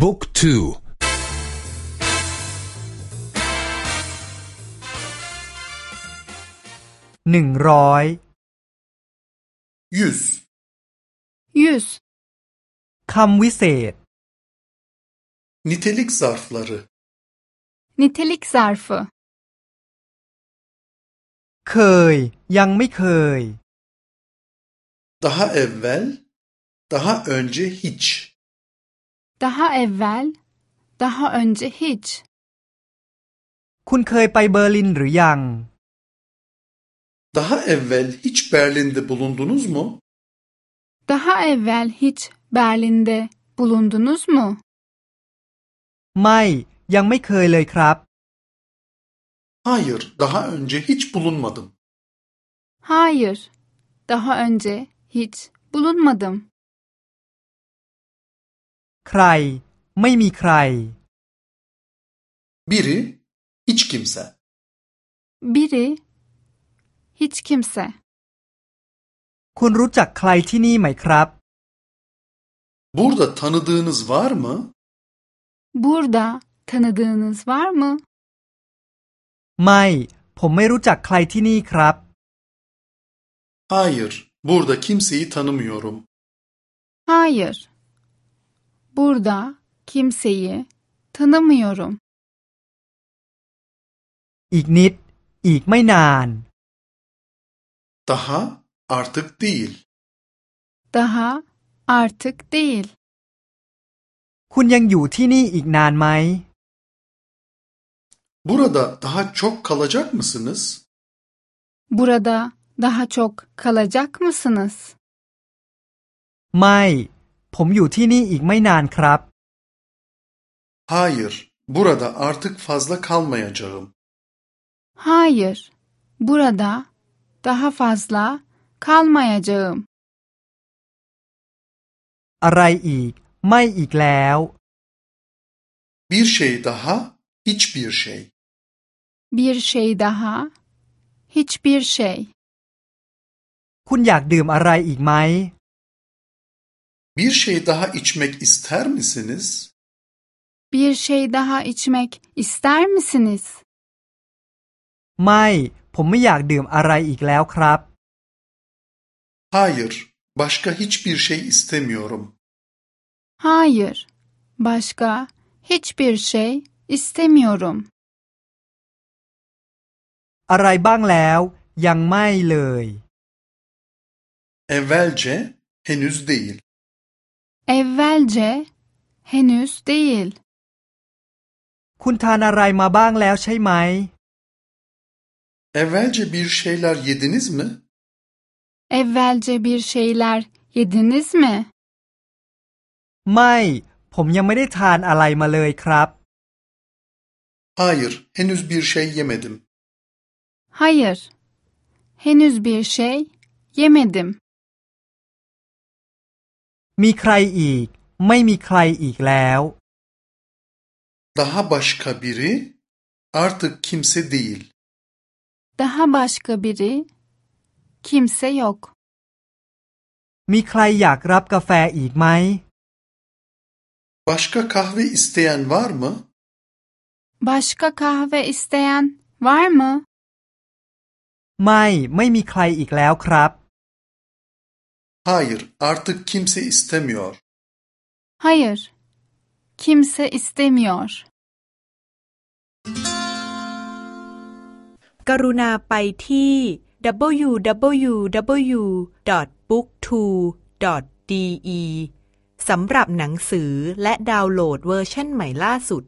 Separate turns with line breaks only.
บุ๊กทู
หนึ่งร้อย
Yüz.
yüz
คำวิเศษ
Nitelik zarfları.
nitelik zarfı
เคย ยังไม่เคย
Daha evvel, daha önce hiç.
daha evvel daha önce hiç
คุณเคยไปเบอร์ลินหรือยัง
Daha evvel hiç Berlin'de bulundunuz mu?
daha evvel hiç Berlin'de bulundunuz mu
ไม่ ยังไม่เคยเลยครับ
Hayır, daha önce hiç bulunmadım.
hayır daha önce hiç bulunmadım
ใคร ไม่มีใคร
Biri, hiç kimse.
biri hiç kimse
คุณรู้จักใครที่นี่ไหมครับ
Burada tanıdığınız var mı?
burada tanıdığınız var mı
ไม่ ผมไม่รู้จักใครที่นี่ครับ
Hayır, burada kimseyi tanımıyorum.
hayır burada kimseyi tanımıyorum
อีกนิด อีกไม่นาน
Daha artık değil.
daha artık değil
คุณยังอยู่ที่นี่อีกนานไหม
Burada daha çok kalacak mısınız?
burada daha çok kalacak mısınız
ไม่ ผมอยู่ที่นี่อีกไม่นานครับ
Hayır, burada artık fazla kalmayacağım.
hayır burada daha fazla kalmayacağım
อะไรอีก ไม่อีกแล้ว
Bir şey daha, hiçbir şey.
bir şey daha hiçbir şey
คุณอยากดื่มอะไรอีกไหม
Bir şey daha içmek ister misiniz?
bir şey daha içmek ister misiniz
ไม่ ผมไม่อยากดื่มอะไรอีกแล้วครับ
Hayır, başka hiçbir şey istemiyorum.
hayır başka hiçbir şey istemiyorum
อะไรบ้างแล้ว ยังไม่เลย
Evvelce, henüz değil.
evvelce henüz değil
คุณทานอะไรมาบ้างแล้วใช่ไหม
Evvelce bir şeyler yediniz mi?
evvelce bir şeyler yediniz mi
ไม่ ผมยังไม่ได้ทานอะไรมาเลยครับ
Hayır, henüz bir şey yemedim.
hayır henüz bir şey yemedim
มีใครอีก ไม่มีใครอีกแล้ว
Daha başka biri, artık kimse değil.
daha başka biri kimse yok
มีใครอยากรับกาแฟอีกไหม
Başka kahve isteyen var mı?
başka kahve isteyen var mı
ไม่ ไม่มีใครอีกแล้วครับ
Hayır, artık kimse istemiyor.
hayır kimse istemiyor
กรุณาไปที่ www.booktwo.de สำหรับหนังสือและดาวน์โหลดเวอร์ชันใหม่ล่าสุด